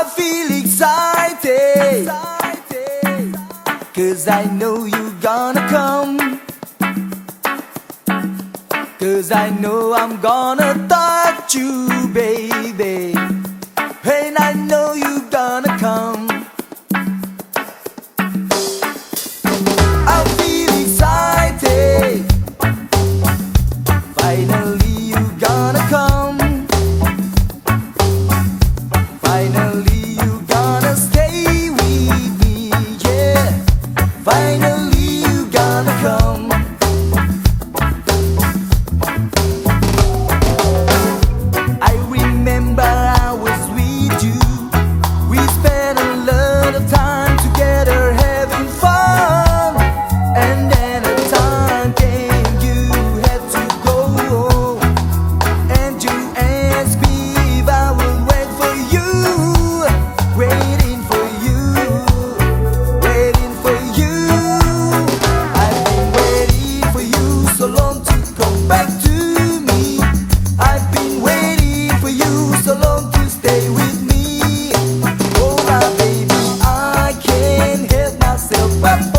I feel excited. Cause I know you're gonna come. Cause I know I'm gonna touch you, baby. whoop, whoop.